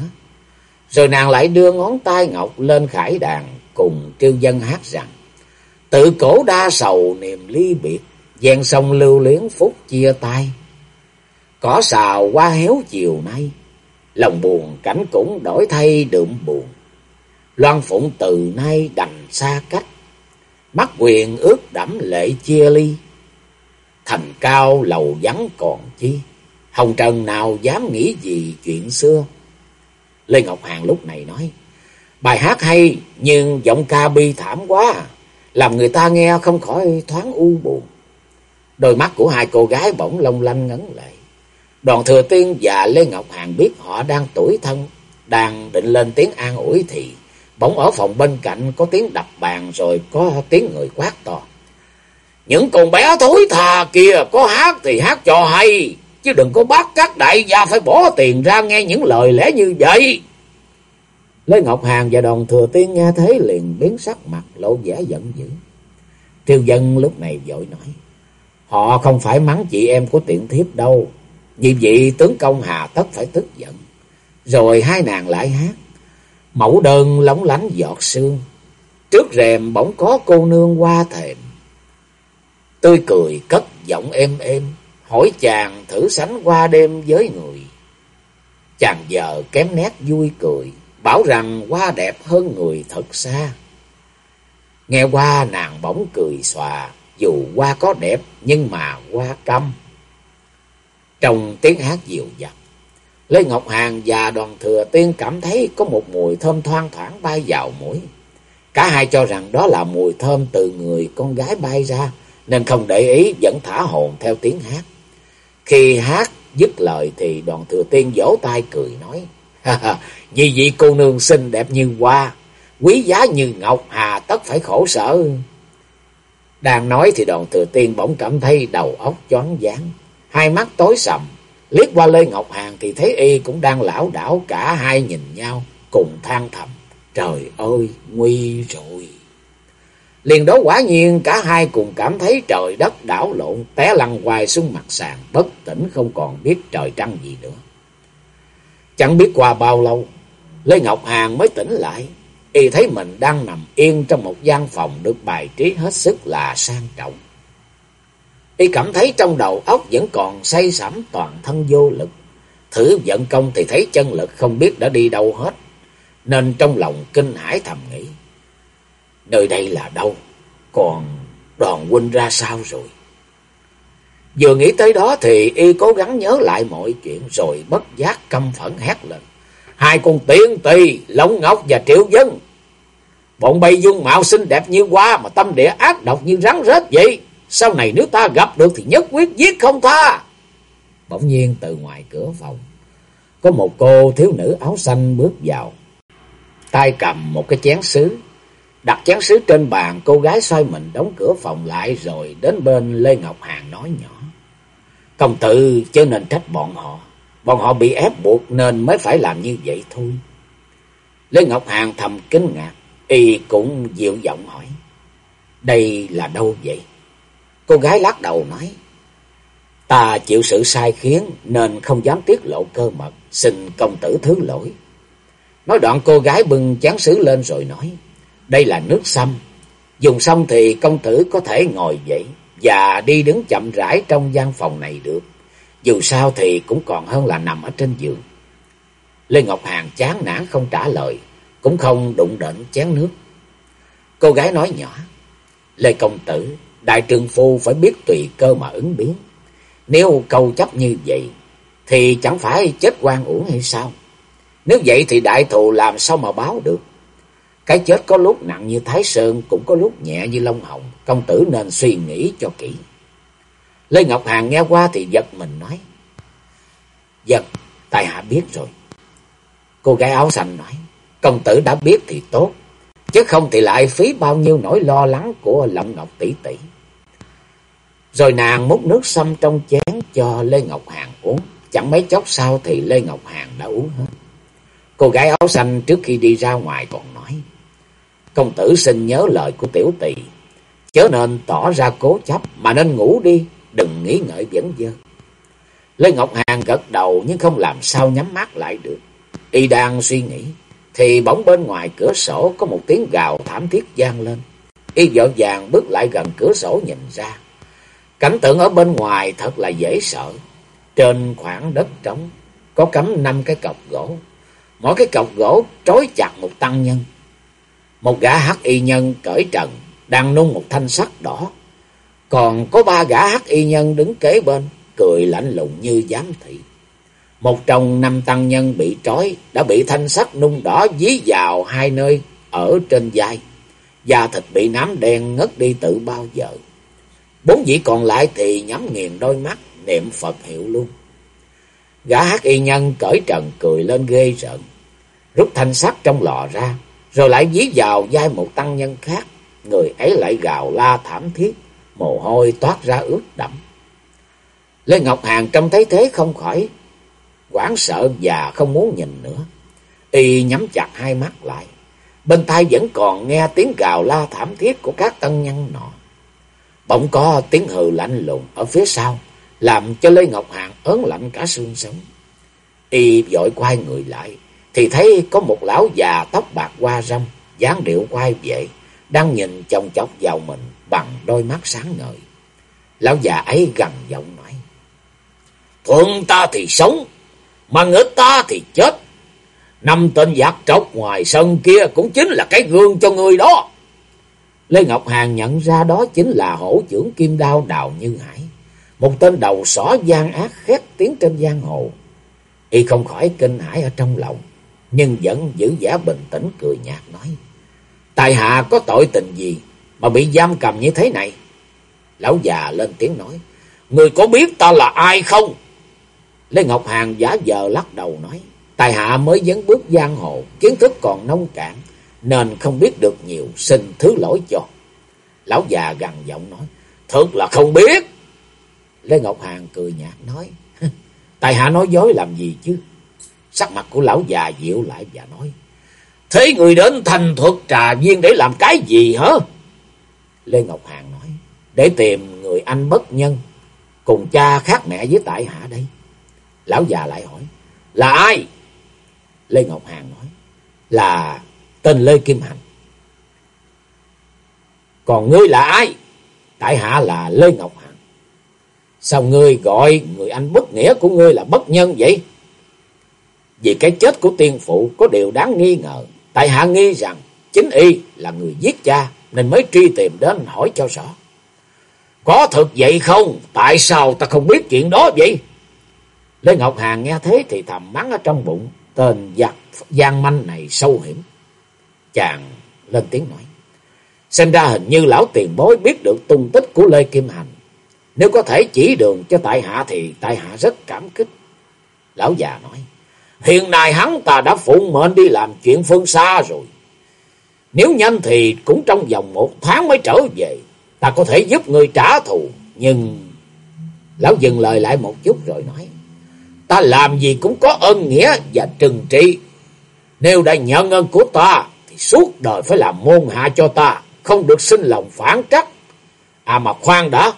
Rồi nàng lại đưa ngón tay Ngọc lên khải đàn, cùng kêu dân hát rằng, tự cổ đa sầu niềm ly biệt, gian sông lưu luyến phút chia tay. Cỏ xào qua héo chiều nay, lòng buồn cảnh cũng đổi thay đượm buồn. Loan phụng từ nay đành xa cách, mắt quyền ướt đẫm lệ chia ly. Thành cao lầu vắng còn chi, hồng trần nào dám nghĩ gì chuyện xưa. Lê Ngọc Hàn lúc này nói, bài hát hay nhưng giọng ca bi thảm quá, làm người ta nghe không khỏi thoáng u buồn. Đôi mắt của hai cô gái bỗng long lanh ngấn lệ. Đoàn Thừa Tiên và Lê Ngọc Hàn biết họ đang tuổi thân, đang định lên tiếng an ủi thì bỗng ở phòng bên cạnh có tiếng đập bàn rồi có tiếng người quát to. Những con bé thối thà kia có hát thì hát cho hay, chứ đừng có bắt các đại gia phải bỏ tiền ra nghe những lời lẽ như vậy. Lê Ngọc Hàng và đoàn thừa tiên nghe thế liền biến sắc mặt lộ vẻ giận dữ. Triều dân lúc này vội nói, họ không phải mắng chị em của tiện thiếp đâu, vì vậy tướng công hà tất phải tức giận. Rồi hai nàng lại hát, mẫu đơn lóng lánh giọt sương, trước rèm bỗng có cô nương qua thềm. Tươi cười cất giọng êm êm, hỏi chàng thử sánh qua đêm với người. Chàng giờ kém nét vui cười, bảo rằng hoa đẹp hơn người thật xa. Nghe qua nàng bỗng cười xòa, dù hoa có đẹp nhưng mà hoa câm. Trong tiếng hát dịu dặt, Lê Ngọc Hàng và đoàn thừa tiên cảm thấy có một mùi thơm thoang thoảng bay vào mũi. Cả hai cho rằng đó là mùi thơm từ người con gái bay ra, nên không để ý vẫn thả hồn theo tiếng hát. Khi hát dứt lời thì đoàn thừa tiên vỗ tay cười nói, Vì vị cô nương xinh đẹp như hoa, quý giá như ngọc, hà tất phải khổ sở. Đang nói thì đoàn thừa tiên bỗng cảm thấy đầu óc choáng váng, hai mắt tối sầm, liếc qua Lê Ngọc Hàng thì thấy y cũng đang lão đảo cả hai nhìn nhau cùng than thầm. Trời ơi, nguy rồi. Liền đó quả nhiên cả hai cùng cảm thấy trời đất đảo lộn, té lăn hoài xuống mặt sàn, bất tỉnh không còn biết trời trăng gì nữa. Chẳng biết qua bao lâu, Lê Ngọc Hàng mới tỉnh lại, y thấy mình đang nằm yên trong một gian phòng được bài trí hết sức là sang trọng. Y cảm thấy trong đầu óc vẫn còn say sẩm toàn thân vô lực. Thử vận công thì thấy chân lực không biết đã đi đâu hết. Nên trong lòng kinh hãi thầm nghĩ. Nơi đây là đâu? Còn đoàn huynh ra sao rồi? Vừa nghĩ tới đó thì y cố gắng nhớ lại mọi chuyện rồi bất giác căm phẫn hét lên. Hai con tiên tỳ, lông Ngọc và Triệu Dân. Bọn bay dung mạo xinh đẹp như hoa mà tâm địa ác độc như rắn rết vậy. Sau này nếu ta gặp được thì nhất quyết giết không tha. Bỗng nhiên từ ngoài cửa phòng, có một cô thiếu nữ áo xanh bước vào. Tay cầm một cái chén sứ. Đặt chén sứ trên bàn, cô gái xoay mình đóng cửa phòng lại rồi đến bên Lê Ngọc Hàng nói nhỏ. Công tử chớ nên trách bọn họ. Bọn họ bị ép buộc nên mới phải làm như vậy thôi. Lê Ngọc Hàng thầm kinh ngạc, y cũng dịu giọng hỏi. Đây là đâu vậy? Cô gái lắc đầu nói. Ta chịu sự sai khiến nên không dám tiết lộ cơ mật, xin công tử thứ lỗi. Nói đoạn cô gái bưng chén sứ lên rồi nói. Đây là nước xăm. Dùng xong thì công tử có thể ngồi dậy và đi đứng chậm rãi trong gian phòng này được. Dù sao thì cũng còn hơn là nằm ở trên giường. Lê Ngọc Hàng chán nản không trả lời, cũng không đụng đện chén nước. Cô gái nói nhỏ, Lê Công Tử, đại trường phu phải biết tùy cơ mà ứng biến. Nếu câu chấp như vậy, thì chẳng phải chết quan uổng hay sao? Nếu vậy thì đại thù làm sao mà báo được? Cái chết có lúc nặng như Thái Sơn, cũng có lúc nhẹ như Long Hồng. Công tử nên suy nghĩ cho kỹ. Lê Ngọc Hàng nghe qua thì giật mình nói. Giật, tại hạ biết rồi. Cô gái áo xanh nói. Công tử đã biết thì tốt. Chứ không thì lại phí bao nhiêu nỗi lo lắng của Lộng Ngọc tỷ tỷ. Rồi nàng múc nước sâm trong chén cho Lê Ngọc Hàng uống. Chẳng mấy chốc sau thì Lê Ngọc Hàng đã uống hết. Cô gái áo xanh trước khi đi ra ngoài còn. Công tử xin nhớ lời của tiểu tỳ Chớ nên tỏ ra cố chấp, mà nên ngủ đi. Đừng nghĩ ngợi vẫn dơ. Lê Ngọc Hàng gật đầu, nhưng không làm sao nhắm mắt lại được. Y đang suy nghĩ. Thì bỗng bên ngoài cửa sổ có một tiếng gào thảm thiết vang lên. Y vội vàng bước lại gần cửa sổ nhìn ra. Cảnh tượng ở bên ngoài thật là dễ sợ. Trên khoảng đất trống, có cắm năm cái cọc gỗ. Mỗi cái cọc gỗ trói chặt một tăng nhân. Một gã hắc y nhân cởi trần đang nung một thanh sắt đỏ. Còn có ba gã hắc y nhân đứng kế bên, cười lạnh lùng như giám thị. Một trong năm tăng nhân bị trói đã bị thanh sắt nung đỏ dí vào hai nơi ở trên vai. Da thịt bị nám đen ngất đi tự bao giờ. Bốn vị còn lại thì nhắm nghiền đôi mắt, niệm Phật hiệu luôn. Gã hắc y nhân cởi trần cười lên ghê rợn, rút thanh sắt trong lò ra, rồi lại dí vào vai một tăng nhân khác. Người ấy lại gào la thảm thiết, mồ hôi toát ra ướt đẫm. Lê Ngọc hàn trông thấy thế không khỏi hoảng sợ và không muốn nhìn nữa. Y nhắm chặt hai mắt lại. Bên tai vẫn còn nghe tiếng gào la thảm thiết của các tăng nhân nọ. Bỗng có tiếng hừ lạnh lùng ở phía sau, làm cho Lê Ngọc hàn ớn lạnh cả xương sống. Y vội quay người lại, thì thấy có một lão già tóc bạc qua râm, dáng điệu quay về, đang nhìn chồng chọc vào mình bằng đôi mắt sáng ngời. Lão già ấy gằn giọng nói, Thuận ta thì sống, mà nghịch ta thì chết. Năm tên giặc trọc ngoài sân kia cũng chính là cái gương cho người đó. Lê Ngọc Hàng nhận ra đó chính là hổ trưởng kim đao đào như hải. Một tên đầu sỏ gian ác khét tiếng trên giang hồ. Y không khỏi kinh hãi ở trong lòng, nhưng vẫn giữ vẻ bình tĩnh cười nhạt nói. Tài hạ có tội tình gì mà bị giam cầm như thế này? Lão già lên tiếng nói. Người có biết ta là ai không? Lê Ngọc Hàng giả vờ lắc đầu nói. Tài hạ mới dấn bước giang hồ, kiến thức còn nông cạn, nên không biết được nhiều, xin thứ lỗi cho. Lão già gằn giọng nói. Thật là không biết. Lê Ngọc Hàng cười nhạt nói. <laughs> Tài hạ nói dối làm gì chứ? Sắc mặt của lão già dịu lại và nói. Thế người đến thành thuật trà viên để làm cái gì hả? Lê Ngọc Hàng nói. Để tìm người anh bất nhân. Cùng cha khác mẹ với tại hạ đây. Lão già lại hỏi. Là ai? Lê Ngọc Hàng nói. Là tên Lê Kim Hành. Còn ngươi là ai? Tại hạ là Lê Ngọc Hằng. Sao ngươi gọi người anh bất nghĩa của ngươi là bất nhân vậy? Vì cái chết của tiên phụ có điều đáng nghi ngờ. Tại hạ nghi rằng chính y là người giết cha, nên mới truy tìm đến hỏi cho rõ. Có thật vậy không? Tại sao ta không biết chuyện đó vậy? Lê Ngọc Hàng nghe thế thì thầm mắng ở trong bụng. Tên giặc gian manh này sâu hiểm. Chàng lên tiếng nói. Xem ra hình như lão tiền bối biết được tung tích của Lê Kim Hành. Nếu có thể chỉ đường cho tại hạ thì tại hạ rất cảm kích. Lão già nói. Hiện nay hắn ta đã phụng mệnh đi làm chuyện phương xa rồi. Nếu nhanh thì cũng trong vòng một tháng mới trở về. Ta có thể giúp người trả thù. Nhưng... Lão dừng lời lại một chút rồi nói. Ta làm gì cũng có ân nghĩa và trừng trị. Nếu đã nhận ơn của ta thì suốt đời phải làm môn hạ cho ta không được sinh lòng phản trắc. À mà khoan đã,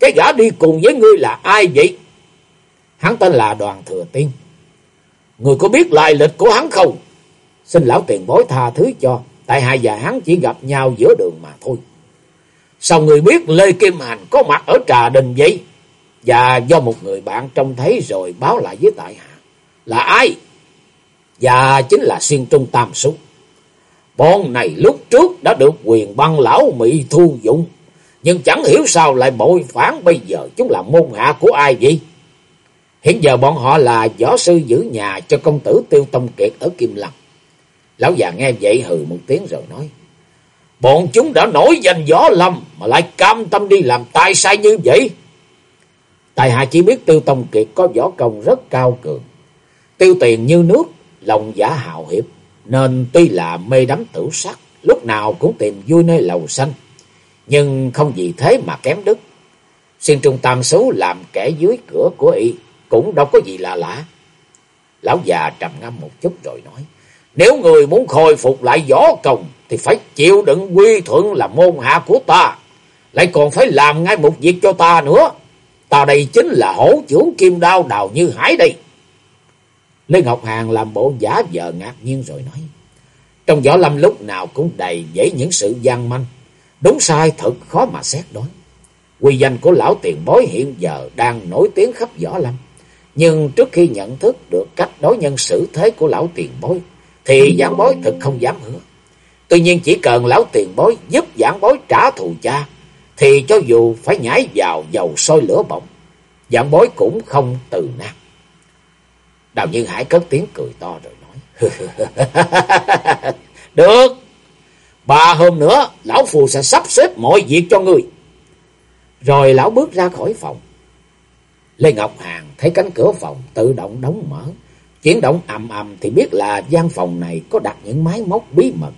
cái gã đi cùng với ngươi là ai vậy? Hắn tên là Đoàn Thừa Tiên. Người có biết lai lịch của hắn không? Xin lão tiền bối tha thứ cho, tại hai và hắn chỉ gặp nhau giữa đường mà thôi. Sao người biết Lê Kim Hành có mặt ở trà đình vậy? Và do một người bạn trông thấy rồi báo lại với tại hạ. Là ai? Và chính là xuyên trung tam súc. Bọn này lúc trước đã được quyền băng lão Mỹ thu dụng. Nhưng chẳng hiểu sao lại bội phản bây giờ chúng là môn hạ của ai vậy? Hiện giờ bọn họ là võ sư giữ nhà cho công tử Tiêu Tông Kiệt ở Kim Lăng. Lão già nghe vậy hừ một tiếng rồi nói. Bọn chúng đã nổi danh võ lâm mà lại cam tâm đi làm tai sai như vậy. Tài hạ chỉ biết Tiêu Tông Kiệt có võ công rất cao cường. Tiêu tiền như nước, lòng giả hào hiệp. Nên tuy là mê đắm tử sắc, lúc nào cũng tìm vui nơi lầu xanh. Nhưng không vì thế mà kém đức. Xuyên trung tam xấu làm kẻ dưới cửa của y cũng đâu có gì là lạ. Lão già trầm ngâm một chút rồi nói. Nếu người muốn khôi phục lại võ công thì phải chịu đựng quy thuận là môn hạ của ta. Lại còn phải làm ngay một việc cho ta nữa. Ta đây chính là hổ trưởng kim đao đào như hải đây. Lê Ngọc Hàng làm bộ giả vờ ngạc nhiên rồi nói. Trong võ lâm lúc nào cũng đầy dẫy những sự gian manh. Đúng sai thật khó mà xét đoán. Quy danh của lão tiền bối hiện giờ đang nổi tiếng khắp võ lâm. Nhưng trước khi nhận thức được cách đối nhân xử thế của lão tiền bối, thì giảng bối thực không dám hứa. Tuy nhiên chỉ cần lão tiền bối giúp giảng bối trả thù cha, thì cho dù phải nhảy vào dầu sôi lửa bỏng, giảng bối cũng không từ nát. Đào Như Hải cất tiếng cười to rồi nói. <laughs> Được. Ba hôm nữa, lão phù sẽ sắp xếp mọi việc cho người. Rồi lão bước ra khỏi phòng. Lê Ngọc Hàng thấy cánh cửa phòng tự động đóng mở. Chuyển động ầm ầm thì biết là gian phòng này có đặt những máy móc bí mật.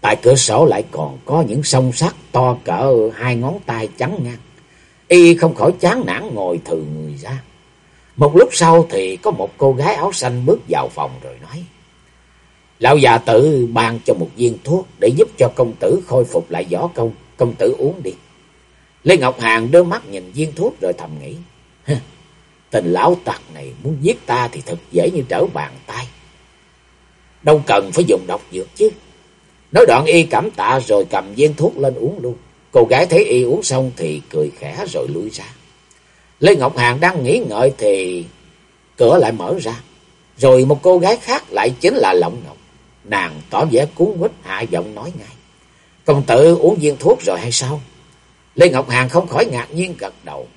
Tại cửa sổ lại còn có những song sắt to cỡ hai ngón tay trắng ngang. Y không khỏi chán nản ngồi thừ người ra. Một lúc sau thì có một cô gái áo xanh bước vào phòng rồi nói. Lão già tự ban cho một viên thuốc để giúp cho công tử khôi phục lại võ công. Công tử uống đi. Lê Ngọc Hàng đưa mắt nhìn viên thuốc rồi thầm nghĩ. <laughs> Tình lão tặc này muốn giết ta thì thật dễ như trở bàn tay. Đâu cần phải dùng độc dược chứ. Nói đoạn y cảm tạ rồi cầm viên thuốc lên uống luôn. Cô gái thấy y uống xong thì cười khẽ rồi lui ra. Lê Ngọc Hàng đang nghĩ ngợi thì cửa lại mở ra. Rồi một cô gái khác lại chính là Lộng Ngọc. Nàng tỏ vẻ cuốn quýt, hạ giọng nói ngay. Công tử uống viên thuốc rồi hay sao? Lê Ngọc Hàng không khỏi ngạc nhiên gật đầu.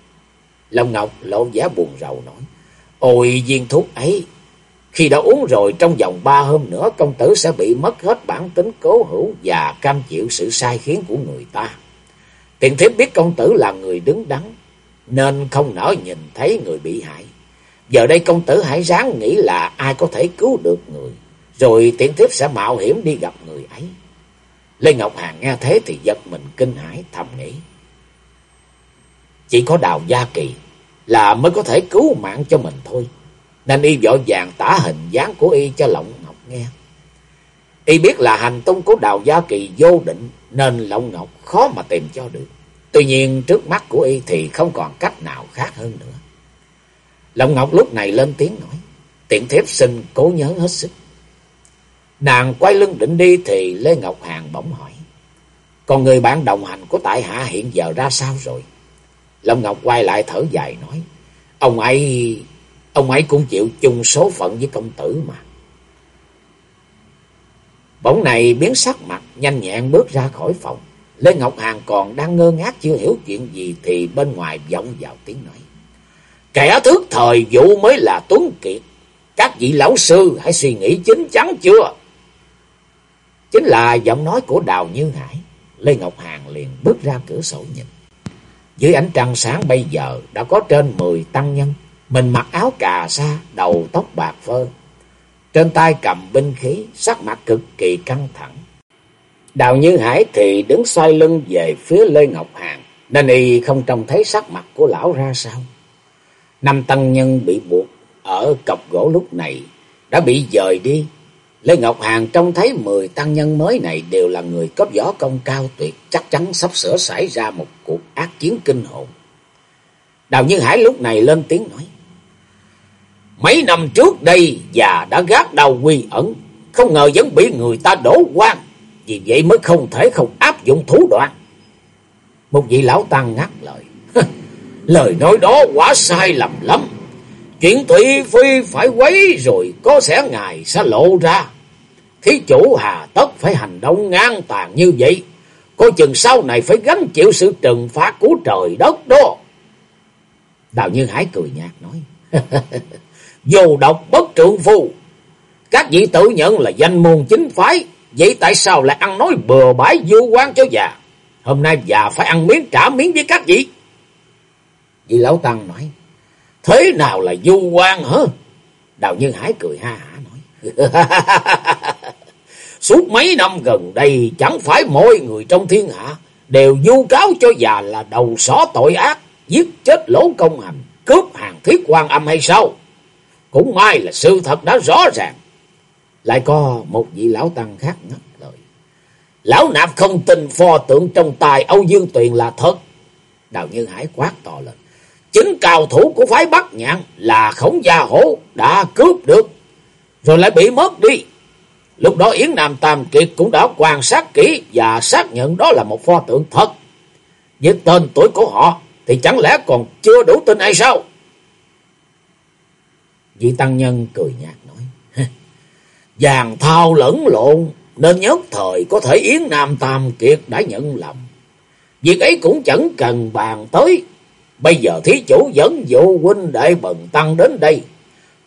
Long Ngọc lộ giá buồn rầu nói. Ôi viên thuốc ấy, khi đã uống rồi trong vòng ba hôm nữa công tử sẽ bị mất hết bản tính cố hữu và cam chịu sự sai khiến của người ta. tiện thiếp biết công tử là người đứng đắn, nên không nỡ nhìn thấy người bị hại. Giờ đây công tử hãy ráng nghĩ là ai có thể cứu được người, rồi tiện thiếp sẽ mạo hiểm đi gặp người ấy. Lê Ngọc Hàng nghe thế thì giật mình kinh hãi thầm nghĩ. Chỉ có đào gia kỳ là mới có thể cứu mạng cho mình thôi. Nên y vội vàng tả hình dáng của y cho Lộng Ngọc nghe. Y biết là hành tung của đào gia kỳ vô định, nên Lộng Ngọc khó mà tìm cho được. Tuy nhiên, trước mắt của y thì không còn cách nào khác hơn nữa. Lộng Ngọc lúc này lên tiếng nói. Tiện thiếp xin cố nhớ hết sức. Nàng quay lưng định đi thì Lê Ngọc Hàng bỗng hỏi. Còn người bạn đồng hành của tại hạ hiện giờ ra sao rồi? Lâm Ngọc quay lại thở dài nói. Ông ấy, ông ấy cũng chịu chung số phận với công tử mà. Bỗng này biến sắc mặt, nhanh nhẹn bước ra khỏi phòng. Lê Ngọc Hàng còn đang ngơ ngác chưa hiểu chuyện gì thì bên ngoài vọng vào tiếng nói. Kẻ thước thời vụ mới là Tuấn Kiệt. Các vị lão sư hãy suy nghĩ chính chắn chưa? Chính là giọng nói của Đào Như Hải. Lê Ngọc Hàng liền bước ra cửa sổ nhìn. Dưới ánh trăng sáng bây giờ đã có trên mười tăng nhân. Mình mặc áo cà sa, đầu tóc bạc phơ. Trên tay cầm binh khí, sắc mặt cực kỳ căng thẳng. Đào Như Hải thì đứng xoay lưng về phía Lê Ngọc Hàng. Nên y không trông thấy sắc mặt của lão ra sao. Năm tăng nhân bị buộc ở cọc gỗ lúc này đã bị dời đi Lê Ngọc Hàng trông thấy mười tăng nhân mới này đều là người cấp võ công cao tuyệt, chắc chắn sắp sửa xảy ra một cuộc ác chiến kinh hồn. Đào Như Hải lúc này lên tiếng nói. Mấy năm trước đây già đã gác đầu quy ẩn, không ngờ vẫn bị người ta đổ quan, vì vậy mới không thể không áp dụng thủ đoạn. Một vị lão tăng ngắt lời. <laughs> lời nói đó quá sai lầm lắm. Chuyện Thủy Phi phải quấy rồi, có sẽ ngài sẽ lộ ra. Thí chủ hà tất phải hành động ngang tàn như vậy. Coi chừng sau này phải gánh chịu sự trừng phạt của trời đất đó. Đào Như Hải cười nhạt nói. <laughs> Vô độc bất trượng phu. Các vị tự nhận là danh môn chính phái. Vậy tại sao lại ăn nói bừa bãi vô quan cho già? Hôm nay già phải ăn miếng trả miếng với các vị. Vị Lão Tăng nói. Thế nào là du quan hả? Đào Nhân Hải cười ha hả nói. <laughs> Suốt mấy năm gần đây chẳng phải mọi người trong thiên hạ đều du cáo cho già là đầu xó tội ác, giết chết lỗ công hành, cướp hàng thiết quan âm hay sao? Cũng may là sự thật đã rõ ràng. Lại có một vị lão tăng khác ngắt lời. Lão nạp không tin pho tượng trong tài Âu Dương Tuyền là thật. Đào Như Hải quát to lên. Chính cao thủ của phái Bắc Nhạn là khổng gia hổ đã cướp được. Rồi lại bị mất đi. Lúc đó Yến Nam Tam Kiệt cũng đã quan sát kỹ và xác nhận đó là một pho tượng thật. với tên tuổi của họ thì chẳng lẽ còn chưa đủ tin hay sao? Vị Tăng Nhân cười nhạt nói. Vàng thao lẫn lộn, nên nhất thời có thể Yến Nam Tam Kiệt đã nhận lầm. Việc ấy cũng chẳng cần bàn tới. Bây giờ thí chủ dẫn dụ huynh đệ bần tăng đến đây.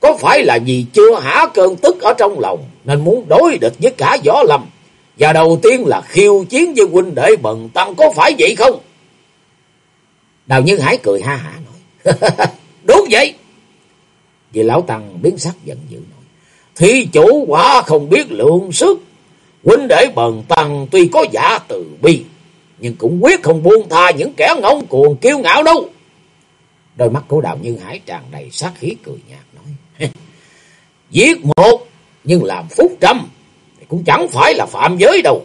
Có phải là vì chưa hả cơn tức ở trong lòng, nên muốn đối địch với cả võ lâm? Và đầu tiên là khiêu chiến với huynh đệ bần tăng có phải vậy không? Đào Nhân Hải cười ha hả nói. <laughs> Đúng vậy. Vì lão tăng biến sắc giận dữ nói. Thí chủ quả không biết lượng sức. Huynh đệ bần tăng tuy có giả từ bi. Nhưng cũng quyết không buông tha những kẻ ngông cuồng kiêu ngạo đâu. Đôi mắt của Đào Như Hải tràn đầy sát khí cười nhạt nói. <laughs> Giết một nhưng làm phúc trăm thì cũng chẳng phải là phạm giới đâu.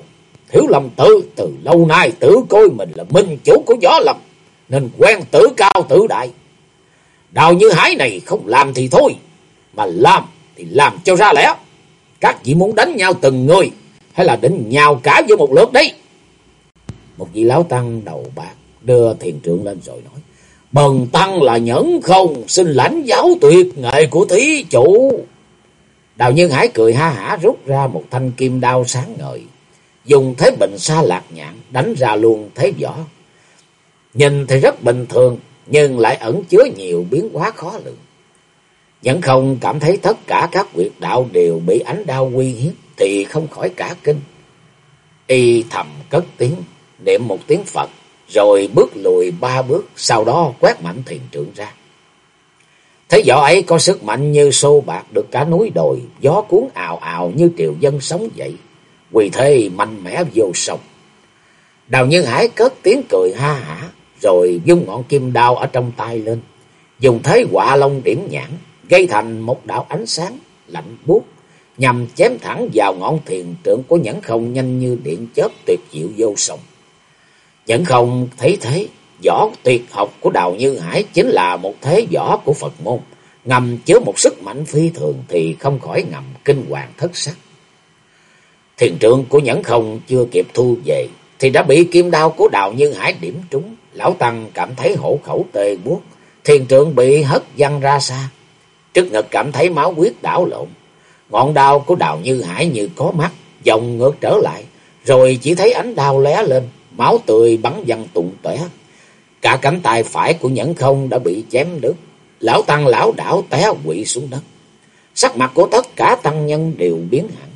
Thiếu lâm tự từ lâu nay tự coi mình là minh chủ của gió lâm nên quen tử cao tử đại. Đào Như Hải này không làm thì thôi, mà làm thì làm cho ra lẽ. Các vị muốn đánh nhau từng người hay là định nhào cả vô một lượt đấy? Một vị lão tăng đầu bạc đưa thiền trưởng lên rồi nói. Bần tăng là nhẫn không, xin lãnh giáo tuyệt nghệ của thí chủ. Đào Nhân Hải cười ha hả rút ra một thanh kim đao sáng ngời. Dùng thế bình xa lạc nhạn đánh ra luôn thế võ. Nhìn thì rất bình thường nhưng lại ẩn chứa nhiều biến hóa khó lường. Nhẫn không cảm thấy tất cả các quyệt đạo đều bị ánh đao uy hiếp thì không khỏi cả kinh. Y thầm cất tiếng, niệm một tiếng Phật, rồi bước lùi ba bước, sau đó quét mạnh thiền trượng ra. Thấy võ ấy có sức mạnh như xô bạc được cả núi đồi, gió cuốn ào ào như triều dân sống dậy, quỳ thế mạnh mẽ vô sông. Đào Nhân Hải cất tiếng cười ha hả, rồi dung ngọn kim đao ở trong tay lên, dùng thế quả long điểm nhãn, gây thành một đạo ánh sáng lạnh buốt nhằm chém thẳng vào ngọn thiền trượng của nhẫn không nhanh như điện chớp tuyệt diệu vô sông. Nhẫn không thấy thế, võ tuyệt học của Đào Như Hải chính là một thế võ của Phật môn, ngầm chứa một sức mạnh phi thường thì không khỏi ngầm kinh hoàng thất sắc. Thiền trượng của nhẫn không chưa kịp thu về, thì đã bị kim đao của Đào Như Hải điểm trúng. Lão Tăng cảm thấy hổ khẩu tê buốt, thiền trượng bị hất văng ra xa. Trước ngực cảm thấy máu huyết đảo lộn. Ngọn đao của Đào Như Hải như có mắt, dòng ngược trở lại, rồi chỉ thấy ánh đao lé lên, máu tươi bắn văng tung tóe. Cả cánh tay phải của Nhẫn Không đã bị chém đứt, lão tăng lão đảo té quỵ xuống đất. Sắc mặt của tất cả tăng nhân đều biến hẳn.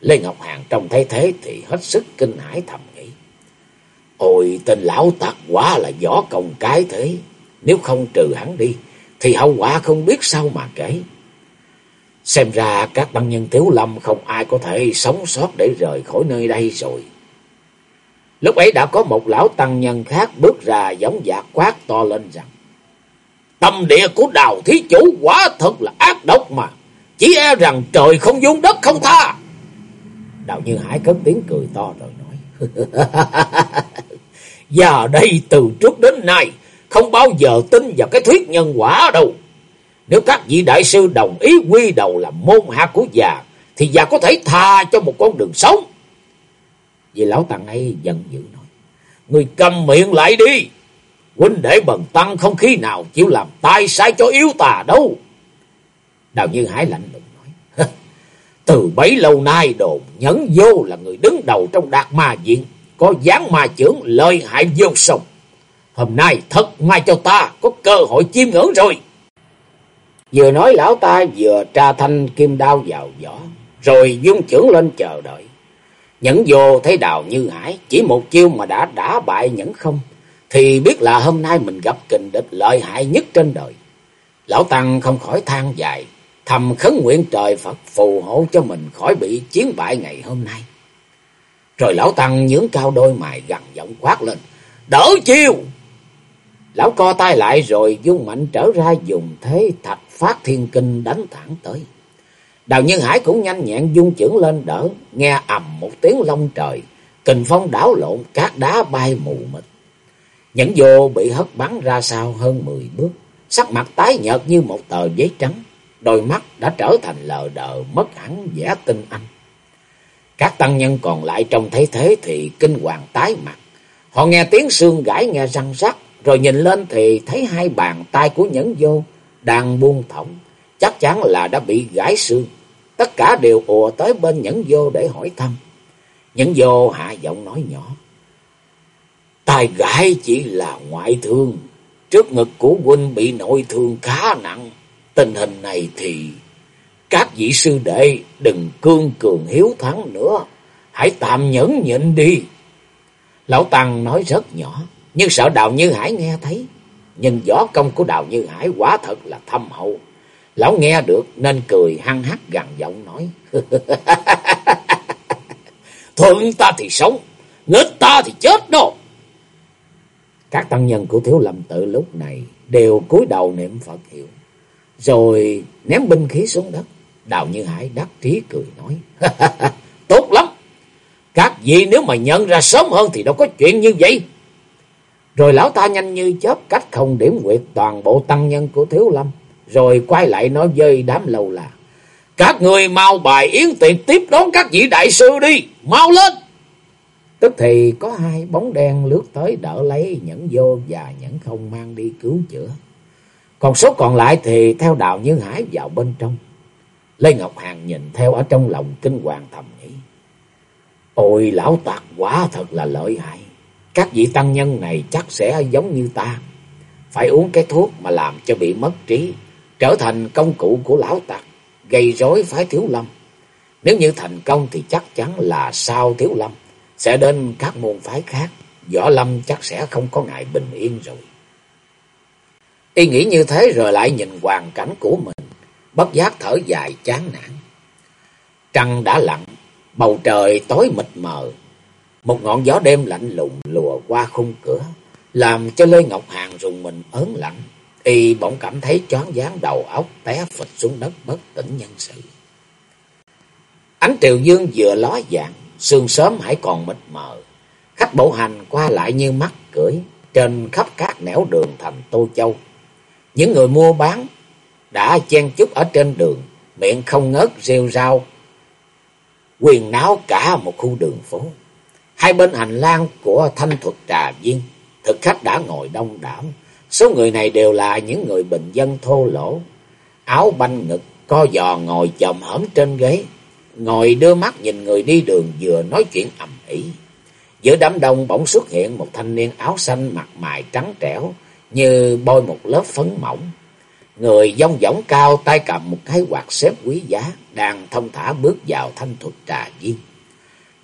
Lê Ngọc Hàn trông thấy thế thì hết sức kinh hãi thầm nghĩ. Ôi tên lão tặc quá là võ công cái thế, nếu không trừ hắn đi thì hậu quả không biết sao mà kể. Xem ra các băng nhân thiếu lâm không ai có thể sống sót để rời khỏi nơi đây rồi. Lúc ấy đã có một lão tăng nhân khác bước ra giống dạc quát to lên rằng Tâm địa của đào thí chủ quá thật là ác độc mà. Chỉ e rằng trời không dung đất không tha. Đào Như Hải cất tiếng cười to rồi nói. <laughs> Giờ đây từ trước đến nay không bao giờ tin vào cái thuyết nhân quả đâu. Nếu các vị đại sư đồng ý quy đầu làm môn hạ của già, thì già có thể tha cho một con đường sống. Vì lão tàng ấy giận dữ nói, Người cầm miệng lại đi. Huynh để bần tăng không khí nào chịu làm tai sai cho yếu tà đâu. Đào Như Hải lạnh lùng nói, Từ bấy lâu nay đồn nhẫn vô là người đứng đầu trong đạt ma diện, có dáng ma trưởng lời hại vô sông. Hôm nay thật may cho ta có cơ hội chiêm ngưỡng rồi. Vừa nói lão ta vừa tra thanh kim đao vào vỏ, rồi dung trưởng lên chờ đợi. Nhẫn vô thấy đào như hải, chỉ một chiêu mà đã đả bại nhẫn không, thì biết là hôm nay mình gặp kình địch lợi hại nhất trên đời. Lão Tăng không khỏi than dài, thầm khấn nguyện trời Phật phù hộ cho mình khỏi bị chiến bại ngày hôm nay. Rồi lão Tăng nhướng cao đôi mày gằn giọng quát lên, đỡ chiêu! Lão co tay lại rồi dung mạnh trở ra dùng thế thạch phát thiên kinh đánh thẳng tới. Đào Nhân Hải cũng nhanh nhẹn dung chưởng lên đỡ, nghe ầm một tiếng long trời, kình phong đảo lộn, cát đá bay mù mịt. Nhẫn vô bị hất bắn ra sau hơn mười bước, sắc mặt tái nhợt như một tờ giấy trắng, đôi mắt đã trở thành lờ đờ, mất hẳn vẻ tinh anh. Các tăng nhân còn lại trong thấy thế thì kinh hoàng tái mặt. Họ nghe tiếng xương gãi nghe răng rắc, rồi nhìn lên thì thấy hai bàn tay của nhẫn vô đang buông thõng, chắc chắn là đã bị gãy xương. Tất cả đều ùa tới bên nhẫn vô để hỏi thăm. Nhẫn vô hạ giọng nói nhỏ. Tài gãy chỉ là ngoại thương, trước ngực của huynh bị nội thương khá nặng. Tình hình này thì các vị sư đệ đừng cương cường hiếu thắng nữa, hãy tạm nhẫn nhịn đi. Lão Tăng nói rất nhỏ, nhưng sợ Đào Như Hải nghe thấy. Nhưng võ công của Đào Như Hải quả thật là thâm hậu. Lão nghe được nên cười hăng hắc gằn giọng nói. <laughs> Thuận ta thì sống, nghịch ta thì chết đó. Các tăng nhân của Thiếu Lâm tự lúc này đều cúi đầu niệm Phật hiệu. Rồi ném binh khí xuống đất. Đào Như Hải đắc trí cười nói. <laughs> Tốt lắm. Các vị nếu mà nhận ra sớm hơn thì đâu có chuyện như vậy. Rồi lão ta nhanh như chớp cách không điểm quyệt toàn bộ tăng nhân của Thiếu Lâm. Rồi quay lại nói với đám lâu là. Các người mau bài yến tiệc tiếp đón các vị đại sư đi. Mau lên. Tức thì có hai bóng đen lướt tới đỡ lấy nhẫn vô và nhẫn không mang đi cứu chữa. Còn số còn lại thì theo đạo Như Hải vào bên trong. Lê Ngọc hàn nhìn theo ở trong lòng kinh hoàng thầm nghĩ. Ôi, lão tạc quá thật là lợi hại. Các vị tăng nhân này chắc sẽ giống như ta. Phải uống cái thuốc mà làm cho bị mất trí trở thành công cụ của lão tặc, gây rối phái Thiếu Lâm. Nếu như thành công thì chắc chắn là sau Thiếu Lâm sẽ đến các môn phái khác, Võ Lâm chắc sẽ không có ngày bình yên rồi. Y nghĩ như thế rồi lại nhìn hoàn cảnh của mình, bất giác thở dài chán nản. Trăng đã lặn, bầu trời tối mịt mờ, một ngọn gió đêm lạnh lùng lùa qua khung cửa, làm cho Lê Ngọc Hàng rùng mình ớn lạnh. Y bỗng cảm thấy choáng váng đầu óc té phịch xuống đất bất tỉnh nhân sự. Ánh triều dương vừa ló dạng, sương sớm hãy còn mịt mờ. Khách bộ hành qua lại như mắt cưỡi trên khắp các nẻo đường thành Tô Châu. Những người mua bán đã chen chúc ở trên đường, miệng không ngớt rêu rao, quyền náo cả một khu đường phố. Hai bên hành lang của thanh thuật trà viên, thực khách đã ngồi đông đảo. Số người này đều là những người bình dân thô lỗ, áo banh ngực, co giò ngồi chồm hổm trên ghế, ngồi đưa mắt nhìn người đi đường vừa nói chuyện ầm ĩ. Giữa đám đông bỗng xuất hiện một thanh niên áo xanh mặt mày trắng trẻo, như bôi một lớp phấn mỏng. Người dông dỏng cao tay cầm một cái quạt xếp quý giá, đang thông thả bước vào thanh thuật trà viên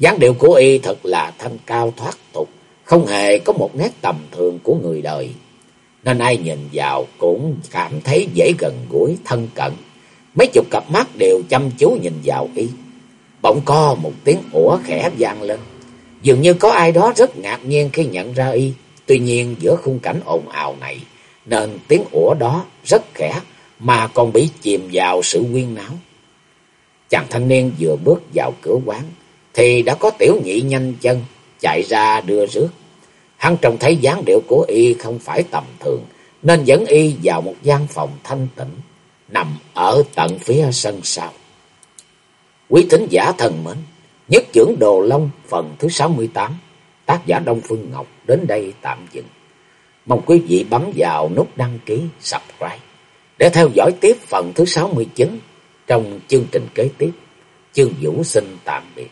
dáng điệu của y thật là thanh cao thoát tục, không hề có một nét tầm thường của người đời. Nên ai nhìn vào cũng cảm thấy dễ gần gũi, thân cận. Mấy chục cặp mắt đều chăm chú nhìn vào y. Bỗng có một tiếng ủa khẽ vang lên. Dường như có ai đó rất ngạc nhiên khi nhận ra y. Tuy nhiên giữa khung cảnh ồn ào này, nên tiếng ủa đó rất khẽ mà còn bị chìm vào sự quyên náo. Chàng thanh niên vừa bước vào cửa quán, thì đã có tiểu nhị nhanh chân chạy ra đưa rước. Hắn trông thấy dáng điệu của y không phải tầm thường, nên dẫn y vào một gian phòng thanh tịnh, nằm ở tận phía sân sau. Quý thính giả thần mến, nhất trưởng Đồ Long phần thứ 68, tác giả Đông Phương Ngọc đến đây tạm dừng. Mong quý vị bấm vào nút đăng ký, subscribe để theo dõi tiếp phần thứ 69 trong chương trình kế tiếp. Chương Vũ xin tạm biệt.